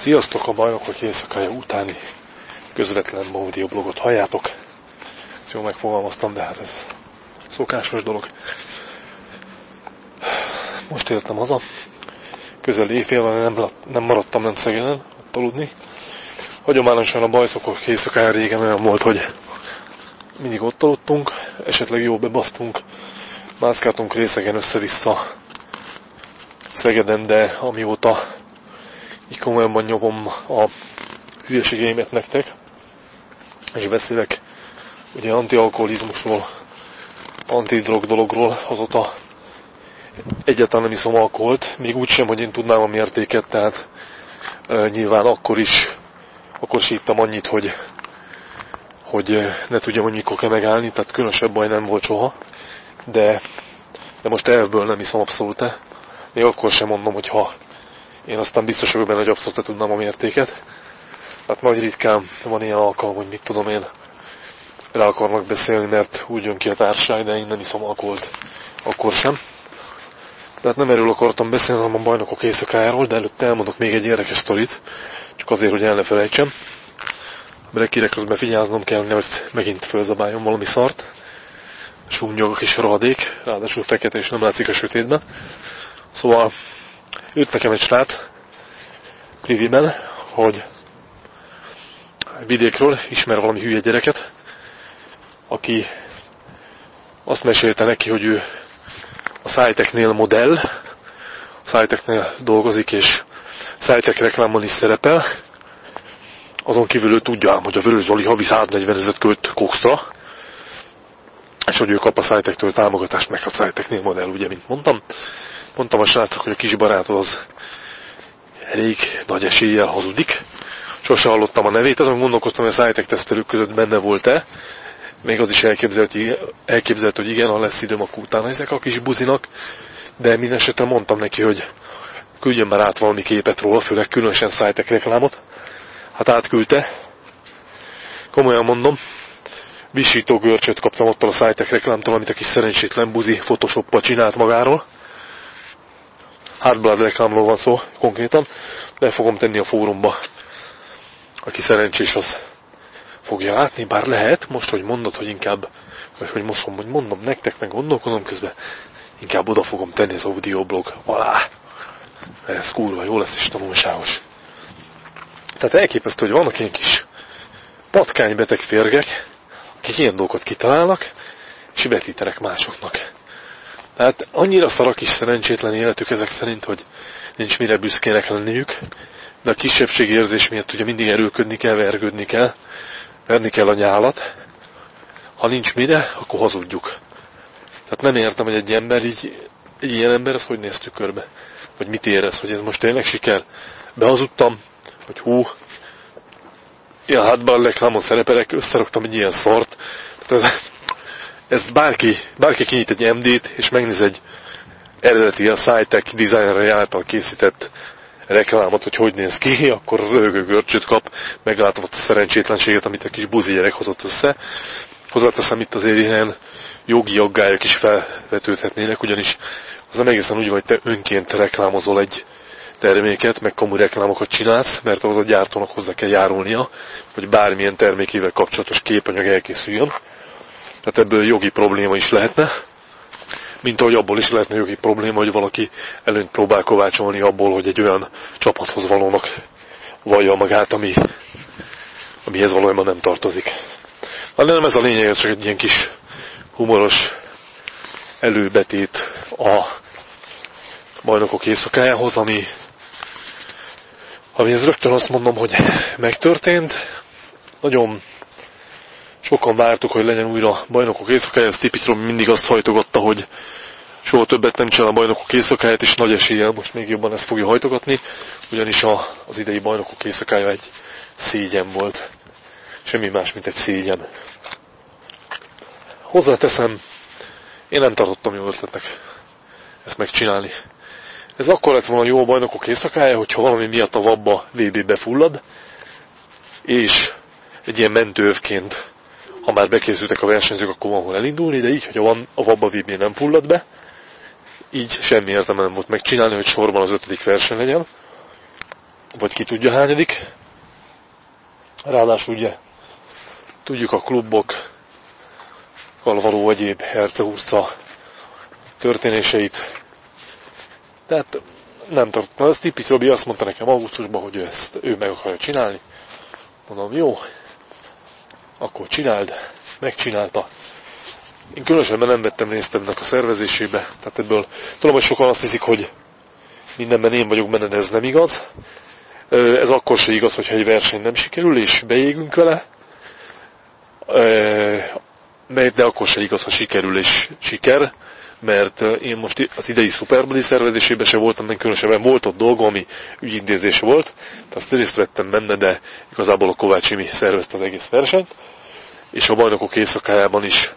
Sziasztok a bajnokok éjszakája utáni közvetlen blogot halljátok. Ezt jól megfogalmaztam, de hát ez szokásos dolog. Most értem haza. Közel éjfélben nem, nem maradtam nem Szegeden ott aludni. Hagyományosan a bajszokok éjszakája régen olyan volt, hogy mindig ott aludtunk, esetleg jó bebasztunk, mászkáltunk részegen össze-vissza Szegeden, de amióta így komolyan nyomom a hülyeségeimet nektek, és beszélek ugye antialkoholizmusról, antidrog dologról, azóta egyáltalán nem iszom alkoholt, még úgy sem, hogy én tudnám a mértéket, tehát e, nyilván akkor is, akkor is ittam annyit, hogy, hogy ne tudjam, hogy mikor kell megállni, tehát különösebb baj nem volt soha, de, de most elvből nem iszom abszolút, még akkor sem mondom, hogy ha én aztán biztos vagyok benne, hogy abszolút tudnám a mértéket. Hát nagy ritkán van ilyen alkalom, hogy mit tudom én, rá akarnak beszélni, mert úgy jön ki a társaság, de én nem iszom alkoholt akkor sem. De hát nem erről akartam beszélni, hanem a bajnokok éjszakájáról, de előtte elmondok még egy érdekes sztorit, csak azért, hogy el ne felejtsem. Brekire közben figyelznom kell, hogy megint fölzabáljon valami szart. Súmnyog a kis rohadék, ráadásul fekete és nem látszik a sötétben. Szóval jött nekem egy srác priviben, hogy vidékről ismer valami hülye gyereket, aki azt mesélte neki, hogy ő a Szájteknél modell, a Szájteknél dolgozik, és Szájtek reklámon is szerepel. Azon kívül ő tudja ám, hogy a Vörös Zoli havi 140 ezeret költ kokszra, és hogy ő kap a Szájtektől támogatást, meg a Szájteknél modell, ugye, mint mondtam. Mondtam a srácok, hogy a kis barátod az elég nagy eséllyel hazudik. Sose hallottam a nevét, azon gondolkoztam, hogy a szájtek tesztelők között benne volt-e. Még az is elképzelhető, elképzelhető, hogy igen, ha lesz időm, akkor utána ezek a kis buzinak. De minden esetre mondtam neki, hogy küldjön már át valami képet róla, főleg különösen szájtek reklámot. Hát átküldte. Komolyan mondom, visító görcsöt kaptam ott a szájtek reklámtól, amit a kis szerencsétlen buzi photoshoppal csinált magáról. Hardblood reklámról van szó konkrétan, de fogom tenni a fórumba. Aki szerencsés, az fogja látni, bár lehet, most, hogy mondod, hogy inkább, vagy hogy most, hogy mondom nektek, meg gondolkodom közben, inkább oda fogom tenni az audioblog alá. Ez kurva jó lesz és tanulságos. Tehát elképesztő, hogy vannak ilyen kis patkánybeteg férgek, akik ilyen dolgokat kitalálnak, és vetítenek másoknak. Tehát annyira szarak is szerencsétlen életük ezek szerint, hogy nincs mire büszkének lenniük, de a kisebbségi érzés miatt ugye mindig erőködni kell, vergődni kell, verni kell a nyálat. Ha nincs mire, akkor hazudjuk. Tehát nem értem, hogy egy ember így, egy ilyen ember, ez hogy néz tükörbe? Vagy mit érez, hogy ez most tényleg siker? Behazudtam, hogy hú, ilyen hátban reklámon szerepelek, összeraktam egy ilyen szart. Tehát ez, ez bárki, bárki kinyit egy MD-t, és megnéz egy eredeti a SciTech designer által készített reklámot, hogy hogy néz ki, akkor rögő görcsöt kap, meglátom a szerencsétlenséget, amit a kis buzi gyerek hozott össze. Hozzáteszem itt azért ilyen jogi aggályok is felvetődhetnének, ugyanis az nem egészen úgy vagy, te önként reklámozol egy terméket, meg komoly reklámokat csinálsz, mert ahhoz a gyártónak hozzá kell járulnia, hogy bármilyen termékével kapcsolatos képanyag elkészüljön. Tehát ebből jogi probléma is lehetne, mint ahogy abból is lehetne jogi probléma, hogy valaki előnyt próbál kovácsolni abból, hogy egy olyan csapathoz valónak vallja magát, ami, amihez valójában nem tartozik. De nem ez a lényeg, csak egy ilyen kis humoros előbetét a bajnokok éjszakájához, ami, ami ez rögtön azt mondom, hogy megtörtént. Nagyon sokan vártuk, hogy legyen újra bajnokok éjszakája, ez Tipitról mindig azt hajtogatta, hogy soha többet nem csinál a bajnokok éjszakáját, és nagy eséllyel most még jobban ezt fogja hajtogatni, ugyanis a, az idei bajnokok éjszakája egy szégyen volt. Semmi más, mint egy szégyen. Hozzáteszem, én nem tartottam jó ötletnek ezt megcsinálni. Ez akkor lett volna jó a bajnokok éjszakája, hogyha valami miatt a vabba VB-be fullad, és egy ilyen mentővként ha már bekészültek a versenyzők, akkor van hol elindulni, de így, hogy van, a Vabba VB nem fullad be, így semmi értelme nem volt megcsinálni, hogy sorban az ötödik verseny legyen. vagy ki tudja hányadik. Ráadásul ugye tudjuk a klubok való egyéb hercehurca történéseit. Tehát nem tartottam. Ez Tipic Robi azt mondta nekem augusztusban, hogy ezt ő meg akarja csinálni. Mondom, jó, akkor csináld. Megcsinálta. Én különösebben nem vettem részt ennek a szervezésébe. Tehát ebből tudom, hogy sokan azt hiszik, hogy mindenben én vagyok benne, ez nem igaz. Ez akkor se igaz, hogyha egy verseny nem sikerül, és beégünk vele. De akkor se igaz, ha sikerül, és siker mert én most az idei szuperbuli szervezésében se voltam, nem különösebben volt ott dolgom, ami ügyintézés volt, tehát azt részt vettem benne, de igazából a Kovács Imi szervezte az egész versenyt, és a bajnokok éjszakájában is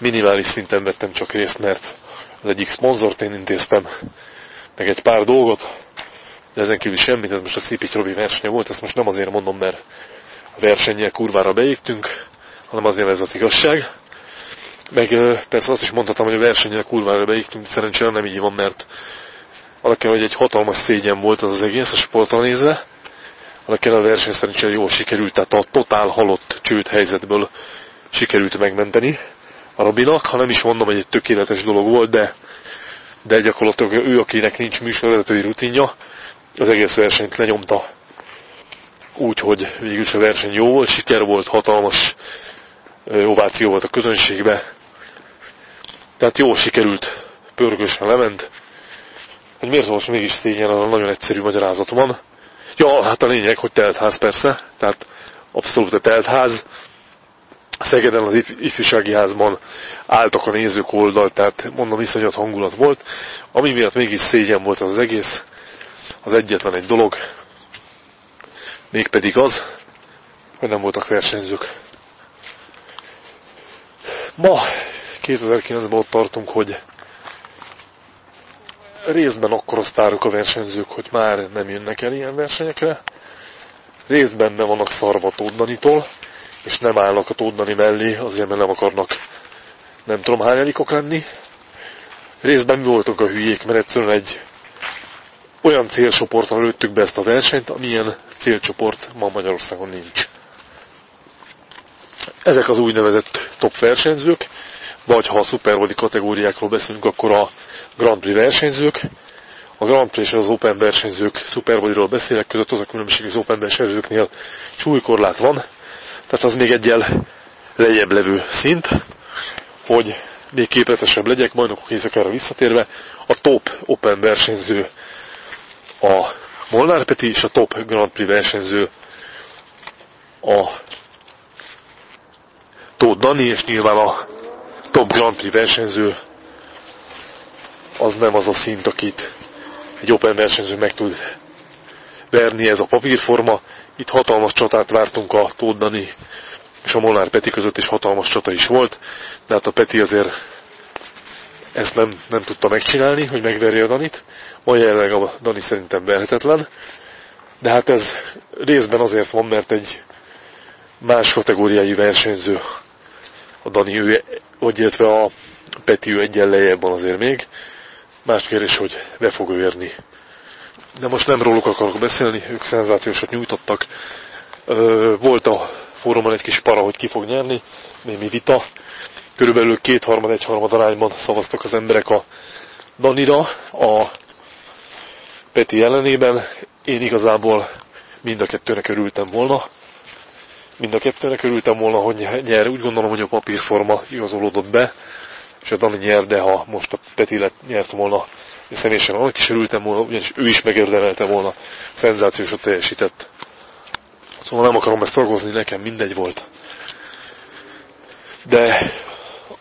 minimális szinten vettem csak részt, mert az egyik szponzort én intéztem, meg egy pár dolgot, de ezen kívül semmit, ez most a Szipit Robi versenye volt, ezt most nem azért mondom, mert a versennyel kurvára beégtünk, hanem azért ez az igazság. Meg persze azt is mondhatom, hogy a versenyen kurvára beégtünk, szerencsére nem így van, mert alakján, hogy egy hatalmas szégyen volt az az egész a sportra nézve, alakján a verseny szerencsére jól sikerült, tehát a totál halott csőd helyzetből sikerült megmenteni a Robinak, ha nem is mondom, hogy egy tökéletes dolog volt, de, de gyakorlatilag ő, akinek nincs műsorvezetői rutinja, az egész versenyt lenyomta. Úgy, hogy végülis a verseny jó volt, siker volt, hatalmas ováció volt a közönségbe, tehát jól sikerült, pörgősen lement. Hogy miért most mégis szégyen a nagyon egyszerű magyarázatom Ja, hát a lényeg, hogy teltház persze, tehát abszolút a teltház. Szegeden az ifjúsági házban álltak a nézők oldal, tehát mondom, iszonyat hangulat volt. Ami miatt mégis szégyen volt az, az egész, az egyetlen egy dolog, mégpedig az, hogy nem voltak versenyzők. Ma 2009-ben ott tartunk, hogy részben akkor sztárok a versenyzők, hogy már nem jönnek el ilyen versenyekre, részben nem vannak szarva Tóddanitól, és nem állnak a Tóddani mellé, azért mert nem akarnak nem tudom hányadikok lenni. Részben mi voltunk a hülyék, mert egyszerűen egy olyan célcsoportra lőttük be ezt a versenyt, amilyen célcsoport ma Magyarországon nincs. Ezek az úgynevezett top versenyzők, vagy ha a szuperbody kategóriákról beszélünk, akkor a Grand Prix versenyzők, a Grand Prix és az Open versenyzők szuperbodyról beszélek, között az a különbség, az Open versenyzőknél súlykorlát van, tehát az még egyel lejjebb levő szint, hogy még képletesebb legyek, bajnokok éjszakára visszatérve, a top Open versenyző a Molnár Peti, és a top Grand Prix versenyző a Tóth Dani, és nyilván a top Grand Prix versenyző az nem az a szint, akit egy Open versenyző meg tud verni ez a papírforma. Itt hatalmas csatát vártunk a Tóth és a Molnár Peti között is hatalmas csata is volt, de hát a Peti azért ezt nem, nem tudta megcsinálni, hogy megverje a Danit. Ma jelenleg a Dani szerintem verhetetlen, de hát ez részben azért van, mert egy más kategóriai versenyző a Dani, ő, vagy illetve a Peti, ő egyen lejjebb van azért még. Más kérdés, hogy be fog érni. De most nem róluk akarok beszélni, ők szenzációsat nyújtottak. Volt a fórumon egy kis para, hogy ki fog nyerni, némi vita. Körülbelül kétharmad, egyharmad arányban szavaztak az emberek a Danira, a Peti ellenében. Én igazából mind a kettőnek örültem volna. Mind a kettőnek örültem volna, hogy nyer. Úgy gondolom, hogy a papírforma igazolódott be, és a Dani nyer, de ha most a Peti lett, nyert volna, én személyesen annak is örültem volna, ugyanis ő is megérdemelte volna, szenzációsat teljesített. Szóval nem akarom ezt ragozni, nekem mindegy volt. De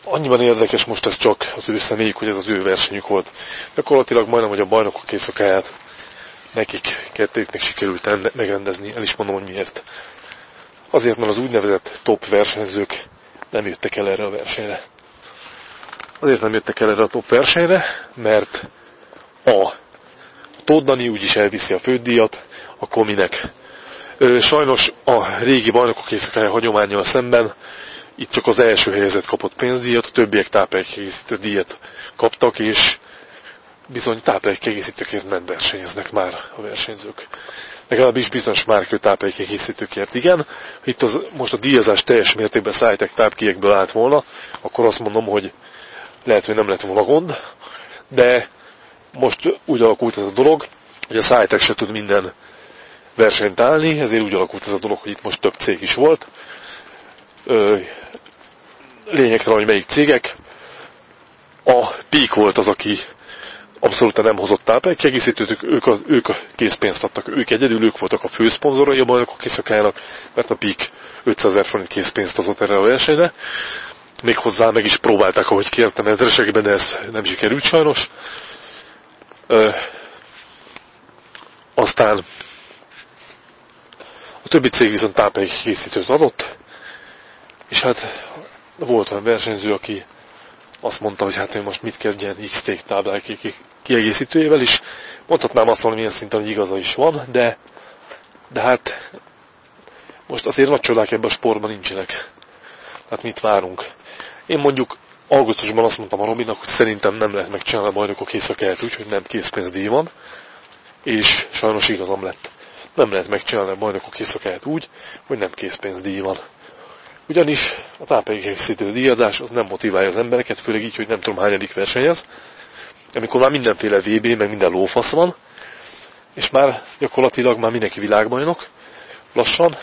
annyiban érdekes most ez csak az ő személyük, hogy ez az ő versenyük volt. Gyakorlatilag majdnem, hogy a bajnokok éjszakáját nekik kettőknek sikerült megrendezni, el is mondom, hogy miért. Azért, mert az úgynevezett top versenyzők nem jöttek el erre a versenyre. Azért nem jöttek el erre a top versenyre, mert a Tóddani úgyis elviszi a fődíjat, akkor minek Sajnos a régi bajnokok éjszakája hagyományjal szemben itt csak az első helyzet kapott pénzdíjat, a többiek táplálékkiegészítő díjat kaptak, és bizony táplálékkiegészítőkért nem versenyeznek már a versenyzők. Legalábbis bizonyos márkő táplálékkészítőkért. Igen, itt az, most a díjazás teljes mértékben szájtek tápkiekből állt volna, akkor azt mondom, hogy lehet, hogy nem lett volna gond, de most úgy alakult ez a dolog, hogy a szájtek se tud minden versenyt állni, ezért úgy alakult ez a dolog, hogy itt most több cég is volt. Lényegtelen, hogy melyik cégek. A Peak volt az, aki abszolút nem hozott táplálékkiegészítőt, ők a, ők a készpénzt adtak, ők egyedül, ők voltak a főszponzorai a bajnokok kiszakájának, mert a PIK 500 ezer forint készpénzt adott erre a versenyre. Méghozzá meg is próbálták, ahogy kértem ezresekben, de ez nem sikerült sajnos. Ö, aztán a többi cég viszont táplálékkészítőt adott, és hát volt olyan versenyző, aki azt mondta, hogy hát ő most mit kezdjen X-Take táblák kiegészítőjével is. Mondhatnám azt valamilyen szinten, hogy igaza is van, de, de hát most azért nagy csodák ebben a sportban nincsenek. Tehát mit várunk? Én mondjuk augusztusban azt mondtam a Robinak, hogy szerintem nem lehet megcsinálni a bajnokok éjszakáját úgy, hogy nem készpénzdíj van, és sajnos igazam lett. Nem lehet megcsinálni a bajnokok éjszakáját úgy, hogy nem készpénzdíj van. Ugyanis a táplálékegészítő díjadás az nem motiválja az embereket, főleg így, hogy nem tudom hányadik versenyez, amikor már mindenféle VB, meg minden lófasz van, és már gyakorlatilag már mindenki világbajnok, lassan,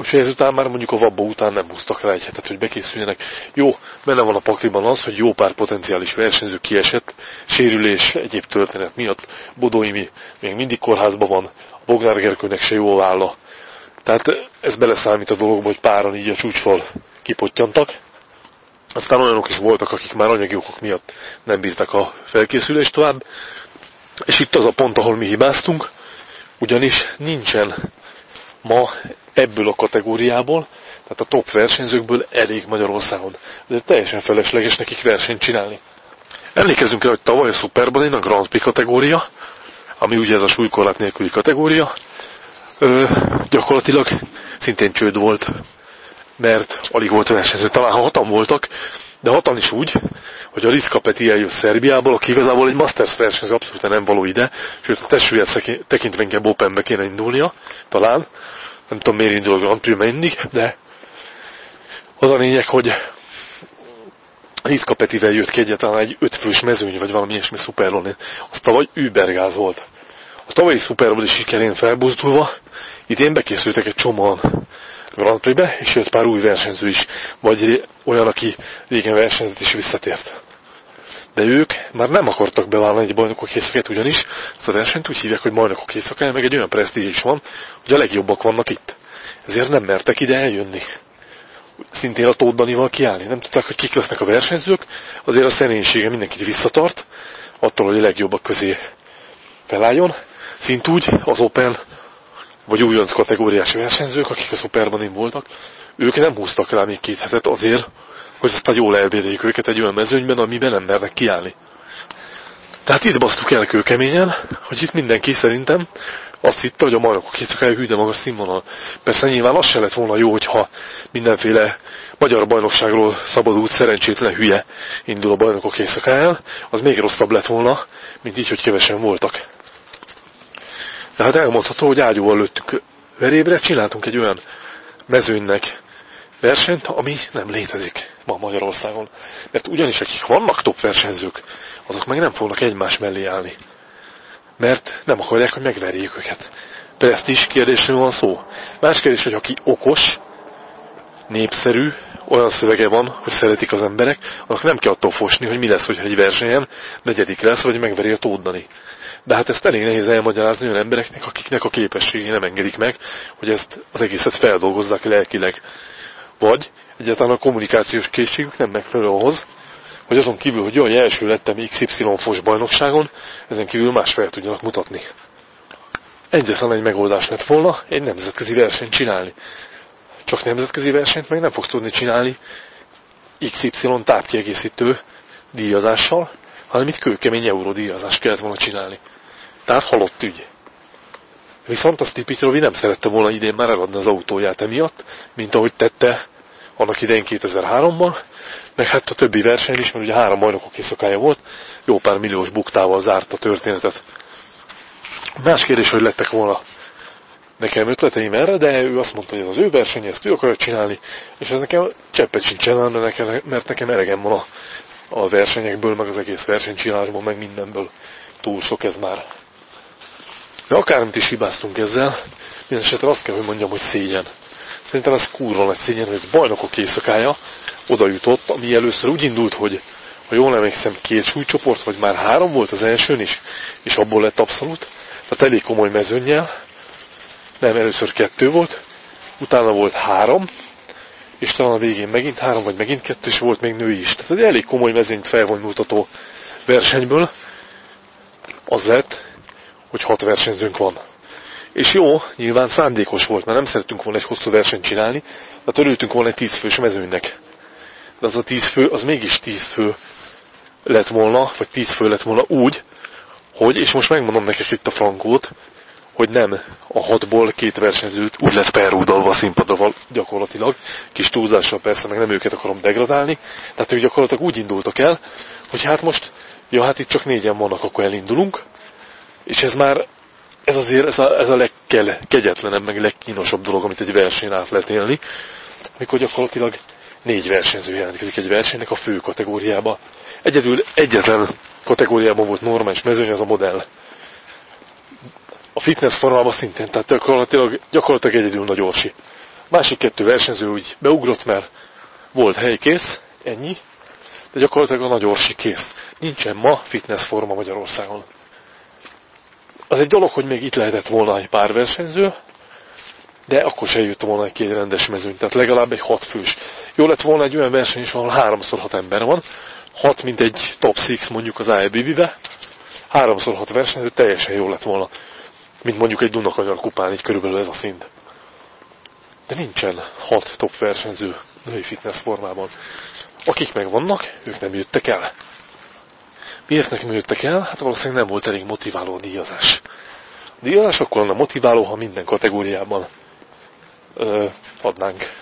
Úgyhogy ezután már mondjuk a vabba után nem húztak rá egy hetet, hogy bekészüljenek. Jó, benne van a pakliban az, hogy jó pár potenciális versenyző kiesett, sérülés, egyéb történet miatt. Bodóimi még mindig kórházban van, a Bognár Gerkőnek se jó válla. Tehát ez beleszámít a dologba, hogy páran így a csúcsról kipottyantak. Aztán olyanok is voltak, akik már anyagi okok miatt nem bíztak a felkészülést tovább. És itt az a pont, ahol mi hibáztunk, ugyanis nincsen ma ebből a kategóriából, tehát a top versenyzőkből elég Magyarországon. Ez teljesen felesleges nekik versenyt csinálni. Emlékezzünk el, hogy tavaly a Superban a Grand Prix kategória, ami ugye ez a súlykorlát nélküli kategória, ö, gyakorlatilag szintén csőd volt, mert alig volt versenyző. Talán ha hatan voltak, de hatan is úgy, hogy a Rizka Peti eljött Szerbiából, aki igazából egy Masters versenyző abszolút nem való ide, sőt a testvéret tekintve inkább Openbe kéne indulnia, talán. Nem tudom miért indul a Grand Prix mindig, de az a lényeg, hogy Rizka Petivel jött ki egyáltalán egy ötfős mezőny, vagy valami ilyesmi szuperlon. Az tavaly übergáz volt. A tavalyi szuperból is sikerén felbuzdulva, idén bekészültek egy csomóan Grand Prix-be, és jött pár új versenyző is, vagy olyan, aki régen versenyzett és visszatért. De ők már nem akartak bevállalni egy bajnokok éjszakát, ugyanis ezt a versenyt úgy hívják, hogy bajnokok éjszakája, meg egy olyan presztízs is van, hogy a legjobbak vannak itt. Ezért nem mertek ide eljönni. Szintén a Tóth Danival kiállni. Nem tudták, hogy kik lesznek a versenyzők, azért a szerénysége mindenkit visszatart, attól, hogy a legjobbak közé felálljon. Szintúgy az Open vagy újonc kategóriás versenyzők, akik a szuperban voltak, ők nem húztak rá még két hetet azért, hogy aztán jól elbérjék őket egy olyan mezőnyben, amiben nem mernek kiállni. Tehát itt basztuk el kőkeményen, hogy itt mindenki szerintem azt hitte, hogy a majlokok éjszakája hű, de magas színvonal. Persze nyilván az se lett volna jó, hogyha mindenféle magyar bajnokságról szabadult szerencsétlen hülye indul a bajnokok éjszakáján, az még rosszabb lett volna, mint így, hogy kevesen voltak. Tehát elmondható, hogy ágyúval lőttük verébre, csináltunk egy olyan mezőnynek versenyt, ami nem létezik ma Magyarországon. Mert ugyanis akik vannak top versenyzők, azok meg nem fognak egymás mellé állni. Mert nem akarják, hogy megverjék őket. is kérdésről van szó. Más kérdés, hogy aki okos, népszerű, olyan szövege van, hogy szeretik az emberek, annak nem kell attól fosni, hogy mi lesz, hogyha egy versenyen negyedik lesz, vagy megveri a tódani. De hát ezt elég nehéz elmagyarázni olyan embereknek, akiknek a képességé nem engedik meg, hogy ezt az egészet feldolgozzák lelkileg. Vagy egyáltalán a kommunikációs készségük nem megfelelő ahhoz, hogy azon kívül, hogy jaj, első lettem XY fos bajnokságon, ezen kívül más fel tudjanak mutatni. Egyetlen egy megoldás lett volna egy nemzetközi versenyt csinálni. Csak nemzetközi versenyt meg nem fogsz tudni csinálni XY tápkiegészítő díjazással, hanem itt kőkemény euródíjazást kellett volna csinálni. Tehát halott ügy. Viszont a Stipitrovi nem szerette volna idén már eladni az autóját emiatt, mint ahogy tette annak idején 2003-ban, meg hát a többi verseny is, mert ugye három bajnokok éjszakája volt, jó pár milliós buktával zárt a történetet. Más kérdés, hogy lettek volna nekem ötleteim erre, de ő azt mondta, hogy ez az ő verseny, ezt ő akarja csinálni, és ez nekem cseppet sincs mert nekem, mert nekem elegem van a, a versenyekből, meg az egész versenycsinálásból, meg mindenből. Túl sok ez már. De akármit is hibáztunk ezzel, minden esetre azt kell, hogy mondjam, hogy szégyen. Szerintem ez kurva nagy szégyen, hogy bajnokok éjszakája oda jutott, ami először úgy indult, hogy ha jól emlékszem, két súlycsoport, vagy már három volt az elsőn is, és abból lett abszolút. Tehát elég komoly mezőnnyel. Nem, először kettő volt, utána volt három, és talán a végén megint három, vagy megint kettő, és volt még női is. Tehát egy elég komoly mezőnyt felvonultató versenyből az lett, hogy hat versenyzőnk van. És jó, nyilván szándékos volt, mert nem szerettünk volna egy hosszú versenyt csinálni, tehát örültünk volna egy tízfős mezőnynek. De az a tíz fő, az mégis tíz fő lett volna, vagy tíz fő lett volna úgy, hogy, és most megmondom nektek itt a frankót, hogy nem a hatból két versenyzőt úgy lett perrúdalva a színpadra gyakorlatilag, kis túlzással persze, meg nem őket akarom degradálni, tehát ők gyakorlatilag úgy indultak el, hogy hát most, ja hát itt csak négyen vannak, akkor elindulunk, és ez már, ez azért, ez a, ez a legkegyetlenebb, meg legkínosabb dolog, amit egy versenyen át lehet élni, amikor gyakorlatilag négy versenyző jelentkezik egy versenynek a fő kategóriába. Egyedül egyetlen kategóriában volt normális mezőny, az a modell. A fitness formában szintén, tehát gyakorlatilag, gyakorlatilag egyedül nagy orsi. Másik kettő versenyző úgy beugrott, mert volt helykész, ennyi, de gyakorlatilag a nagy orsi kész. Nincsen ma fitness forma Magyarországon. Az egy dolog, hogy még itt lehetett volna egy pár versenyző, de akkor se jött volna egy két rendes mezőny, tehát legalább egy hat fős. Jó lett volna egy olyan verseny is, ahol háromszor hat ember van, hat, mint egy top six mondjuk az IBB-be, háromszor hat versenyző teljesen jó lett volna, mint mondjuk egy Dunakanyar kupán, így körülbelül ez a szint. De nincsen hat top versenyző női fitness formában. Akik meg vannak, ők nem jöttek el. Miért nem jöttek el? Hát valószínűleg nem volt elég motiváló a díjazás. A díjazás akkor lenne motiváló, ha minden kategóriában ö, adnánk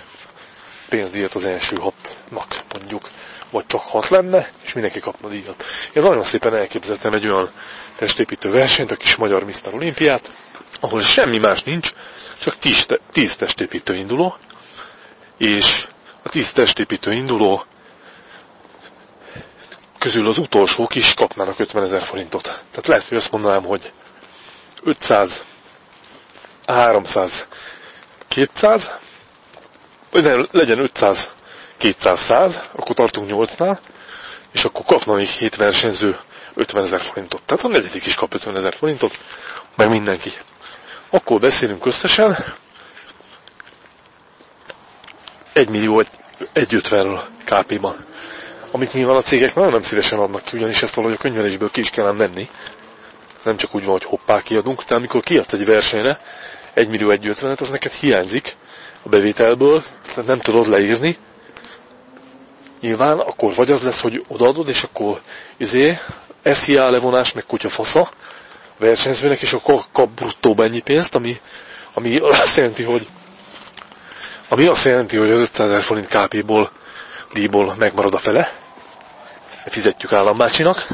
pénzdíjat az első hatnak, mondjuk, vagy csak hat lenne, és mindenki kapna díjat. Én nagyon szépen elképzeltem egy olyan testépítő versenyt, a kis magyar Mr. Olimpiát, ahol semmi más nincs, csak tíz, tíz testépítő induló, és a tíz testépítő induló közül az utolsók is kapnának 50 ezer forintot. Tehát lehet, hogy azt mondanám, hogy 500, 300, 200, vagy legyen 500, 200, 100, akkor tartunk 8-nál, és akkor kapna még 7 versenyző 50 ezer forintot. Tehát a negyedik is kap 50 ezer forintot, meg mindenki. Akkor beszélünk összesen 1 millió 150-ről KP-ban. Amit nyilván a cégek nagyon nem szívesen adnak ki, ugyanis ezt valahogy a könyvelésből ki is kellene menni. Nem csak úgy van, hogy hoppá kiadunk, de amikor kiadsz egy versenyre 1 millió 150-et, az neked hiányzik a bevételből, tehát nem tudod leírni. Nyilván akkor vagy az lesz, hogy odaadod, és akkor izé, SZIA levonás, meg kutya fasza versenyzőnek, és akkor kap bruttóba ennyi pénzt, ami, ami azt jelenti, hogy ami azt jelenti, hogy az 500 ezer forint KP-ból díjból megmarad a fele, fizetjük állambácsinak,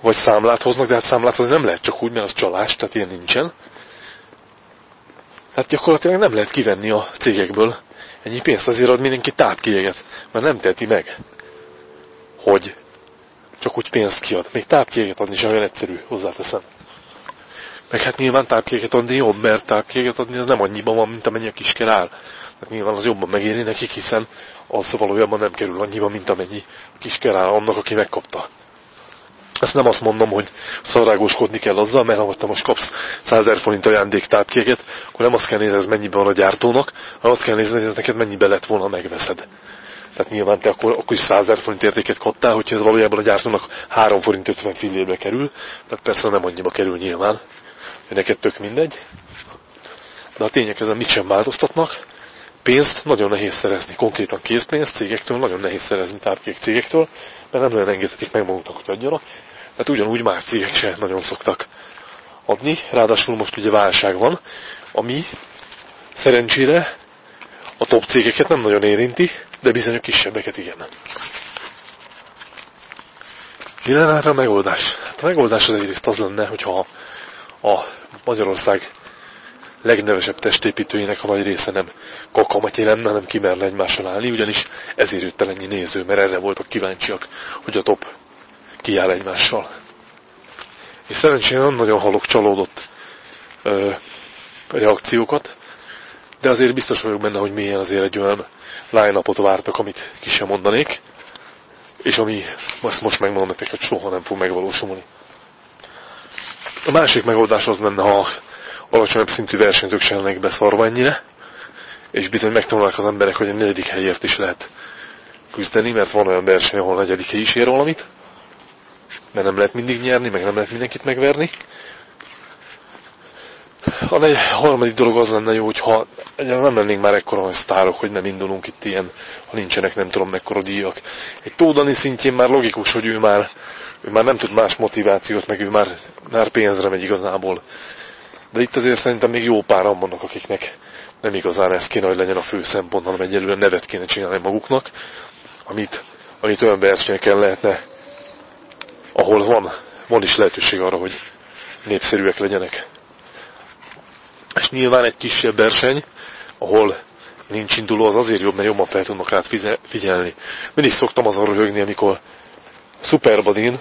vagy számlát hoznak, de hát számlát hozni nem lehet csak úgy, mert az csalás, tehát ilyen nincsen. Tehát gyakorlatilag nem lehet kivenni a cégekből ennyi pénzt, azért ad mindenki tápkiéget, mert nem teheti meg, hogy csak úgy pénzt kiad. Még tápkiéget adni sem olyan egyszerű, hozzáteszem. Meg hát nyilván tápkiéget adni jobb, mert tápkiéget adni az nem annyiban van, mint amennyi a kisker áll. Tehát nyilván az jobban megéri nekik, hiszen az valójában nem kerül annyiba, mint amennyi a kisker áll annak, aki megkapta. Ezt nem azt mondom, hogy szarágoskodni kell azzal, mert ha te most kapsz 100 ezer forint ajándék tápkéket, akkor nem azt kell nézni, ez mennyiben van a gyártónak, hanem azt kell nézni, hogy ez neked mennyibe lett volna, megveszed. Tehát nyilván te akkor, akkor is 100 ezer forint értéket kaptál, hogyha ez valójában a gyártónak 3 forint 50 fillérbe kerül, tehát persze nem annyiba kerül nyilván, hogy neked tök mindegy. De a tények ezen mit sem változtatnak, pénzt nagyon nehéz szerezni, konkrétan készpénzt cégektől, nagyon nehéz szerezni tápkék cégektől, mert nem nagyon engedhetik meg maguknak, hogy adjanak. Hát ugyanúgy más cégek se nagyon szoktak adni, ráadásul most ugye válság van, ami szerencsére a top cégeket nem nagyon érinti, de bizony a kisebbeket igen. Mi lenne erre a megoldás? Hát a megoldás az egyrészt az lenne, hogyha a Magyarország legnevesebb testépítőinek a nagy része nem kakamatyi lenne, hanem kimerne egymással állni, ugyanis ezért jött el ennyi néző, mert erre voltak kíváncsiak, hogy a top kiáll egymással. És szerencsére nem nagyon halok csalódott ö, reakciókat, de azért biztos vagyok benne, hogy milyen azért egy olyan line vártak, amit ki sem mondanék, és ami azt most megmondom nektek, hogy soha nem fog megvalósulni. A másik megoldás az lenne, ha alacsonyabb szintű versenyzők sem lennek beszarva ennyire, és bizony megtanulnak az emberek, hogy a negyedik helyért is lehet küzdeni, mert van olyan verseny, ahol a negyedik hely is ér valamit, mert nem lehet mindig nyerni, meg nem lehet mindenkit megverni. A egy harmadik dolog az lenne jó, hogyha nem lennénk már ekkora nagy sztárok, hogy nem indulunk itt ilyen, ha nincsenek nem tudom mekkora díjak. Egy Tódani szintjén már logikus, hogy ő már, ő már nem tud más motivációt, meg ő már, már pénzre megy igazából. De itt azért szerintem még jó páran vannak, akiknek nem igazán ez kéne, hogy legyen a fő szempont, hanem egyelőre nevet kéne csinálni maguknak, amit, amit olyan versenyeken lehetne, ahol van, van is lehetőség arra, hogy népszerűek legyenek. És nyilván egy kisebb verseny, ahol nincs induló, az azért jobb, mert jobban fel tudnak rá figyelni. Mindig szoktam azon röhögni, amikor Superbadin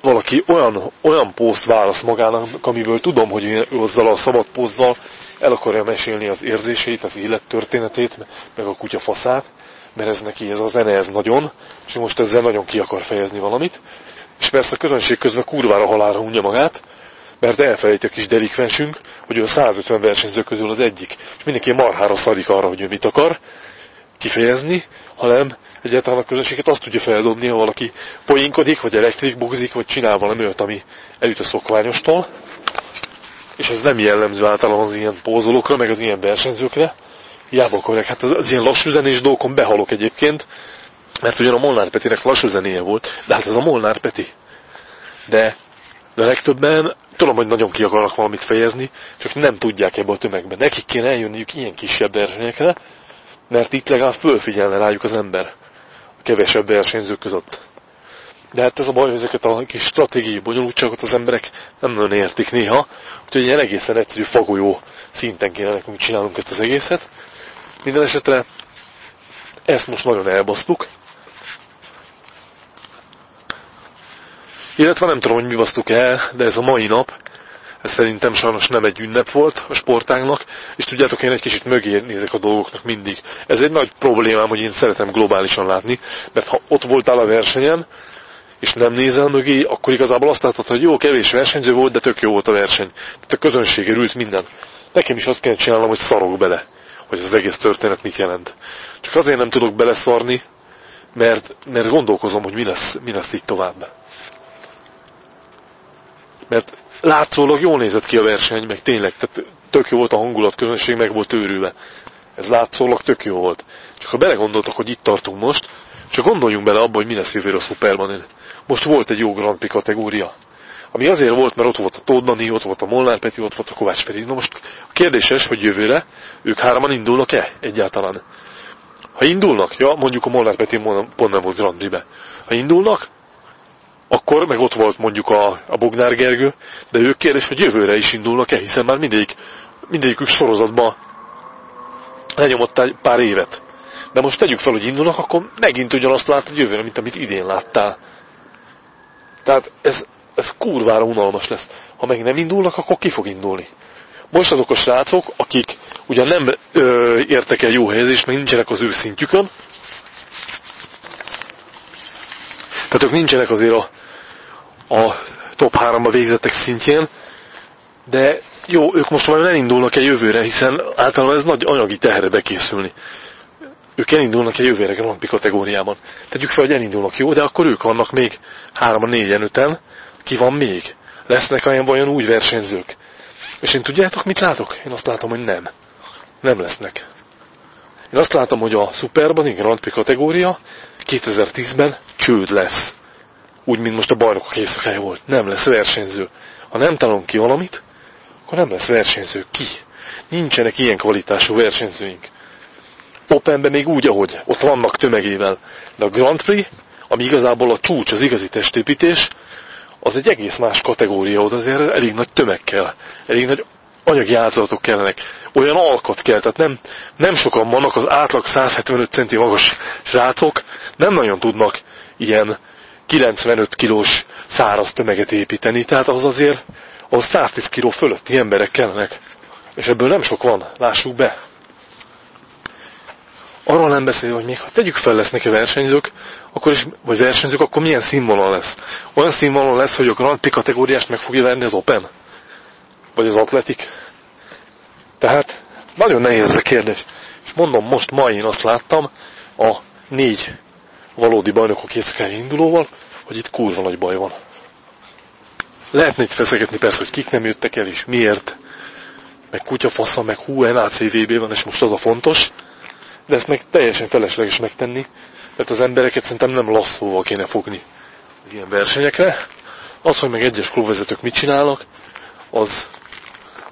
valaki olyan, olyan poszt válasz magának, amiből tudom, hogy ő azzal a szabad posztval el akarja mesélni az érzéseit, az élettörténetét, meg a kutya faszát, mert ez neki ez a zene, ez nagyon, és most ezzel nagyon ki akar fejezni valamit, és persze a közönség közben kurvára halára unja magát, mert elfelejti a kis delikvensünk, hogy ő a 150 versenyző közül az egyik, és mindenki marhára szadik arra, hogy ő mit akar kifejezni, hanem egyáltalán a közönséget azt tudja feldobni, ha valaki poénkodik, vagy elektrikbugzik, vagy csinál valami olyat, ami elüt a szokványostól, és ez nem jellemző általában az ilyen pózolókra, meg az ilyen versenyzőkre, hiába akarják. Hát az, az ilyen lassú zenés dolgokon behalok egyébként, mert ugyan a Molnár Petinek lassú zenéje volt, de hát ez a Molnár Peti. De, de legtöbben tudom, hogy nagyon ki akarnak valamit fejezni, csak nem tudják ebbe a tömegben. Nekik kéne eljönniük ilyen kisebb versenyekre, mert itt legalább fölfigyelne rájuk az ember a kevesebb versenyzők között. De hát ez a baj, hogy ezeket a kis stratégiai bonyolultságot az emberek nem nagyon értik néha, úgyhogy ilyen egészen egyszerű fagolyó szinten kéne nekünk csinálnunk ezt az egészet. Minden esetre ezt most nagyon elbasztuk. Illetve nem tudom, hogy mi basztuk el, de ez a mai nap, ez szerintem sajnos nem egy ünnep volt a sportágnak, és tudjátok, én egy kicsit mögé nézek a dolgoknak mindig. Ez egy nagy problémám, hogy én szeretem globálisan látni, mert ha ott voltál a versenyen, és nem nézel mögé, akkor igazából azt látod, hogy jó, kevés versenyző volt, de tök jó volt a verseny. Tehát a közönség örült minden. Nekem is azt kell csinálnom, hogy szarok bele, hogy az egész történet mit jelent. Csak azért nem tudok beleszarni, mert, mert gondolkozom, hogy mi lesz, mi lesz itt tovább. Mert látszólag jól nézett ki a verseny, meg tényleg, tehát tök jó volt a hangulat, közönség meg volt őrülve. Ez látszólag tök jó volt. Csak ha belegondoltak, hogy itt tartunk most, csak gondoljunk bele abba, hogy mi lesz jövőre a Superman. Most volt egy jó Grand Prix kategória. Ami azért volt, mert ott volt a Tóth ott volt a Molnár Peti, ott volt a Kovács Feri. Na most a kérdéses, hogy jövőre ők hároman indulnak-e egyáltalán? Ha indulnak, ja, mondjuk a Molnár Peti pont nem volt Grand Prix-be. Ha indulnak, akkor meg ott volt mondjuk a, a Bognár Gergő, de ők kérdés, hogy jövőre is indulnak-e, hiszen már mindegyik, mindegyikük sorozatban lenyomott pár évet. De most tegyük fel, hogy indulnak, akkor megint ugyanazt látod jövőre, mint amit idén láttál. Tehát ez, ez kurvára unalmas lesz. Ha meg nem indulnak, akkor ki fog indulni? Most azok a srácok, akik ugyan nem ö, értek el jó helyezést, meg nincsenek az ő szintjükön, tehát ők nincsenek azért a, a top 3-ba végzettek szintjén, de jó, ők most már nem indulnak el jövőre, hiszen általában ez nagy anyagi teherre bekészülni. Ők elindulnak egy jövőre Grand Prix kategóriában. Tegyük fel, hogy elindulnak, jó, de akkor ők vannak még 3-4-en, 5 ki van még? Lesznek olyan, olyan úgy versenyzők. És én tudjátok, mit látok? Én azt látom, hogy nem. Nem lesznek. Én azt látom, hogy a Superban, Grand Prix kategória 2010-ben csőd lesz. Úgy, mint most a bajnokok éjszakája volt. Nem lesz versenyző. Ha nem találunk ki valamit, akkor nem lesz versenyző. Ki? Nincsenek ilyen kvalitású versenyzőink. Openben még úgy, ahogy ott vannak tömegével. De a Grand Prix, ami igazából a csúcs, az igazi testépítés, az egy egész más kategória, ott azért elég nagy tömeg kell. Elég nagy anyagi áldozatok kellenek. Olyan alkat kell, tehát nem, nem sokan vannak az átlag 175 centi magas srácok, nem nagyon tudnak ilyen 95 kilós száraz tömeget építeni, tehát az azért az 110 kiló fölötti emberek kellenek. És ebből nem sok van, lássuk be. Arról nem beszél, hogy még ha tegyük fel lesznek-e versenyzők, akkor is, vagy versenyzők, akkor milyen színvonal lesz? Olyan színvonal lesz, hogy a Grand Prix kategóriást meg fogja venni az Open? Vagy az Atletik? Tehát nagyon nehéz ez a kérdés. És mondom, most ma én azt láttam a négy valódi bajnokok éjszakája indulóval, hogy itt kurva nagy baj van. Lehetne itt feszegetni persze, hogy kik nem jöttek el, és miért, meg kutyafasza, meg hú, NACVB van, és most az a fontos, de ezt meg teljesen felesleges megtenni, mert az embereket szerintem nem lasszóval kéne fogni az ilyen versenyekre. Az, hogy meg egyes klubvezetők mit csinálnak, az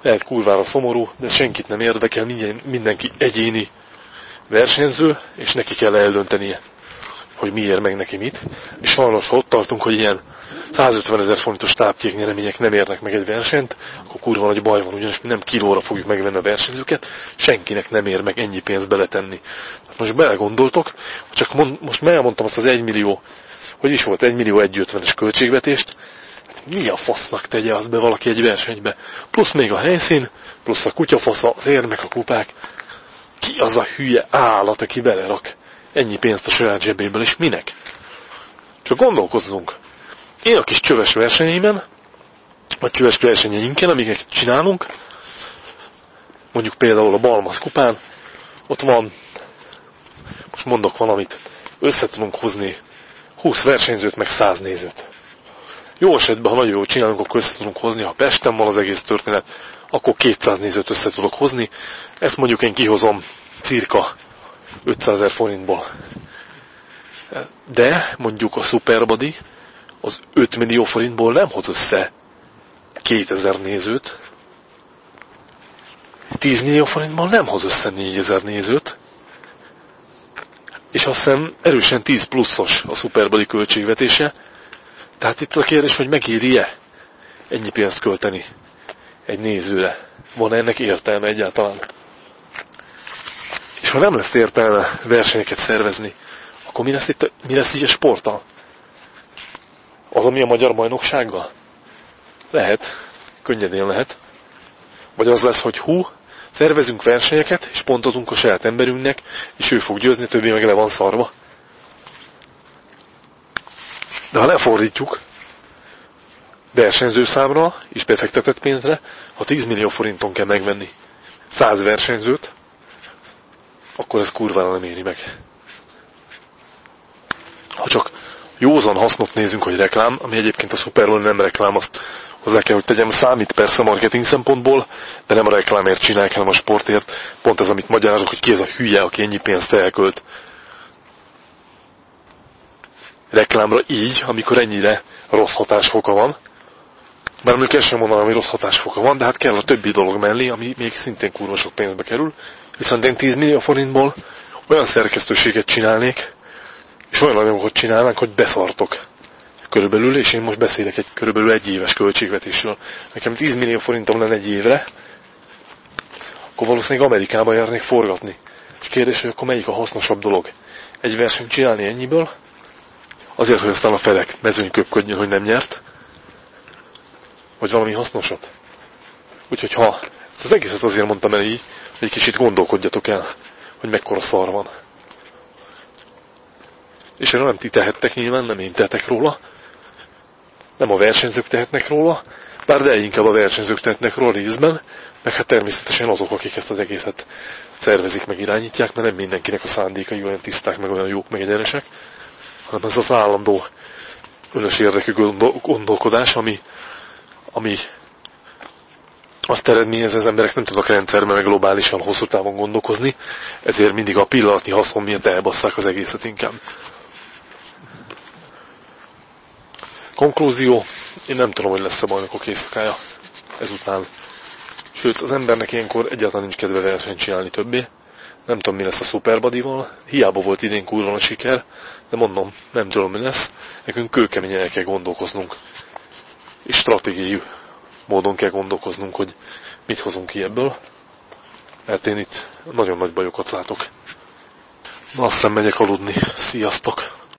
lehet kurvára szomorú, de senkit nem érdekel, mindenki egyéni versenyző, és neki kell eldöntenie, hogy miért meg neki mit. És sajnos ott tartunk, hogy ilyen 150 ezer forintos tápkék nyeremények nem érnek meg egy versenyt, akkor kurva nagy baj van, ugyanis mi nem kilóra fogjuk megvenni a versenyzőket, senkinek nem ér meg ennyi pénzt beletenni. Hát most belegondoltok, csak mond, most elmondtam azt az 1 millió, hogy is volt 1 millió 150-es költségvetést, hát mi a fasznak tegye azt be valaki egy versenybe? Plusz még a helyszín, plusz a kutyafasza, az érmek, a kupák. Ki az a hülye állat, aki belerak ennyi pénzt a saját zsebéből, és minek? Csak gondolkozzunk. Én a kis csöves versenyeimen, vagy csöves versenyeinken, amiket csinálunk, mondjuk például a Balmasz kupán, ott van, most mondok valamit, össze tudunk hozni 20 versenyzőt, meg 100 nézőt. Jó esetben, ha nagyon jól csinálunk, akkor össze tudunk hozni, ha Pesten van az egész történet, akkor 200 nézőt össze tudok hozni. Ezt mondjuk én kihozom cirka 500 ezer forintból. De mondjuk a Superbody az 5 millió forintból nem hoz össze 2000 nézőt, 10 millió forintból nem hoz össze 4000 nézőt, és azt hiszem erősen 10 pluszos a szuperbali költségvetése, tehát itt a kérdés, hogy megéri-e ennyi pénzt költeni egy nézőre. Van -e ennek értelme egyáltalán? Ha nem lesz értelme versenyeket szervezni, akkor mi lesz, itt, mi lesz így a sporttal? Az, ami a magyar bajnoksággal? Lehet, könnyedén lehet. Vagy az lesz, hogy hú, szervezünk versenyeket, és pontozunk a saját emberünknek, és ő fog győzni, többé meg le van szarva. De ha lefordítjuk, versenyző számra és befektetett pénzre, ha 10 millió forinton kell megvenni 100 versenyzőt, akkor ez kurvára nem éri meg. Ha csak józan hasznot nézünk, hogy reklám, ami egyébként a Super Bowl nem reklám, azt hozzá kell, hogy tegyem, számít persze marketing szempontból, de nem a reklámért csinálják, hanem a sportért. Pont ez, amit magyarázok, hogy ki ez a hülye, aki ennyi pénzt elkölt reklámra így, amikor ennyire rossz hatásfoka van. Mert mondjuk ezt sem mondanám, hogy rossz hatásfoka van, de hát kell a többi dolog mellé, ami még szintén kurva sok pénzbe kerül. Viszont én 10 millió forintból olyan szerkesztőséget csinálnék, és olyan anyagokat csinálnánk, hogy beszartok körülbelül, és én most beszélek egy körülbelül egy éves költségvetésről. Nekem 10 millió forintom lenne egy évre, akkor valószínűleg Amerikába járnék forgatni. És kérdés, hogy akkor melyik a hasznosabb dolog? Egy versenyt csinálni ennyiből, azért, hogy aztán a felek mezőny köpködjön, hogy nem nyert, vagy valami hasznosat. Úgyhogy ha, ezt az egészet azért mondtam el így, hogy egy kicsit gondolkodjatok el, hogy mekkora szar van. És erről nem ti tehettek nyilván, nem én tehetek róla, nem a versenyzők tehetnek róla, bár de inkább a versenyzők tehetnek róla részben, meg hát természetesen azok, akik ezt az egészet szervezik, meg irányítják, mert nem mindenkinek a szándékai olyan tiszták, meg olyan jók, meg egyenesek, hanem ez az állandó önös érdekű gondolkodás, ami, ami azt eredményez, az emberek nem tudnak rendszerben meg globálisan hosszú távon gondolkozni, ezért mindig a pillanatnyi haszon miatt elbasszák az egészet inkább. Konklúzió, én nem tudom, hogy lesz a bajnokok éjszakája ezután. Sőt, az embernek ilyenkor egyáltalán nincs kedve versenyt csinálni többé. Nem tudom, mi lesz a Superbody-val. Hiába volt idén kurva a siker, de mondom, nem tudom, mi lesz. Nekünk kőkeményen el kell gondolkoznunk. És stratégiai módon kell gondolkoznunk, hogy mit hozunk ki ebből. Mert én itt nagyon nagy bajokat látok. Na, azt hiszem megyek aludni. Sziasztok!